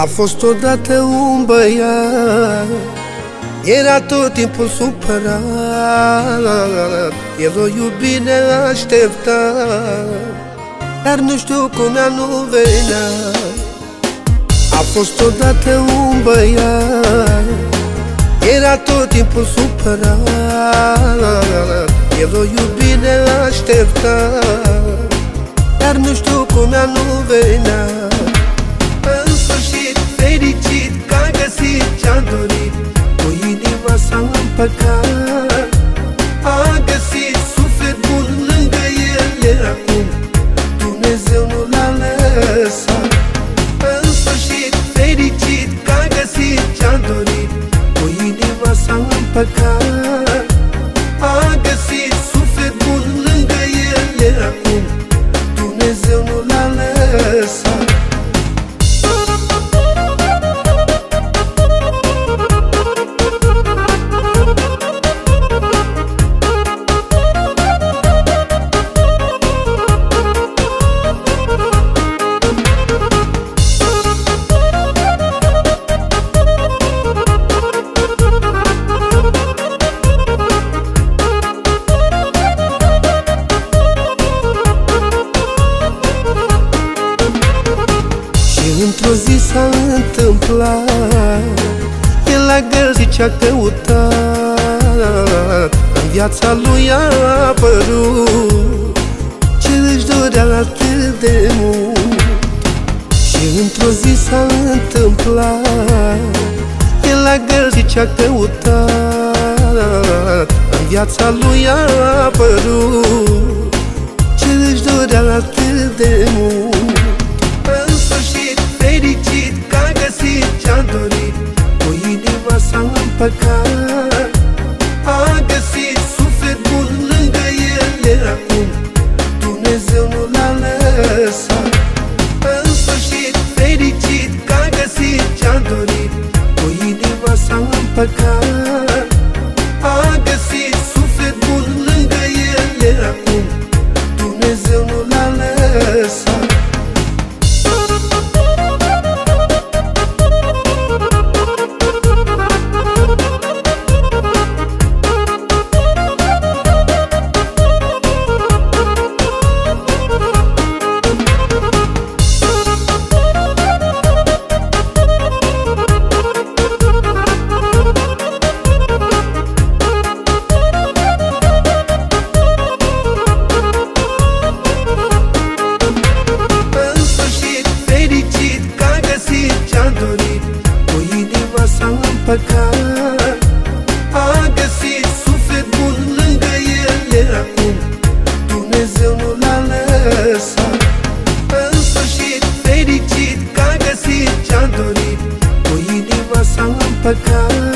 A fost odată un băiat Era tot timpul supărat. El o iubi neașteptat Dar nu știu cum ea nu venea. A fost odată un băiat Era tot timpul supărat. El o iubi neașteptat Dar nu știu cum ea nu venea. Păcat s-a s-a întâmplat. El a găsit ce-a căutat În viața lui a apărut. Ce își dorea atât de mult. Și într-o zi s-a întâmplat. El a găsit ce-a căutat În viața lui a apărut. Ce își dorea atât de mult păcat. A găsit suflet bun lângă el Iar acum Dumnezeu nu l-a lăsat. În sfârșit fericit că a găsit ce-a dorit. Cu inima s-a împăcat. A găsit suflet bun lângă el Iar acum 不可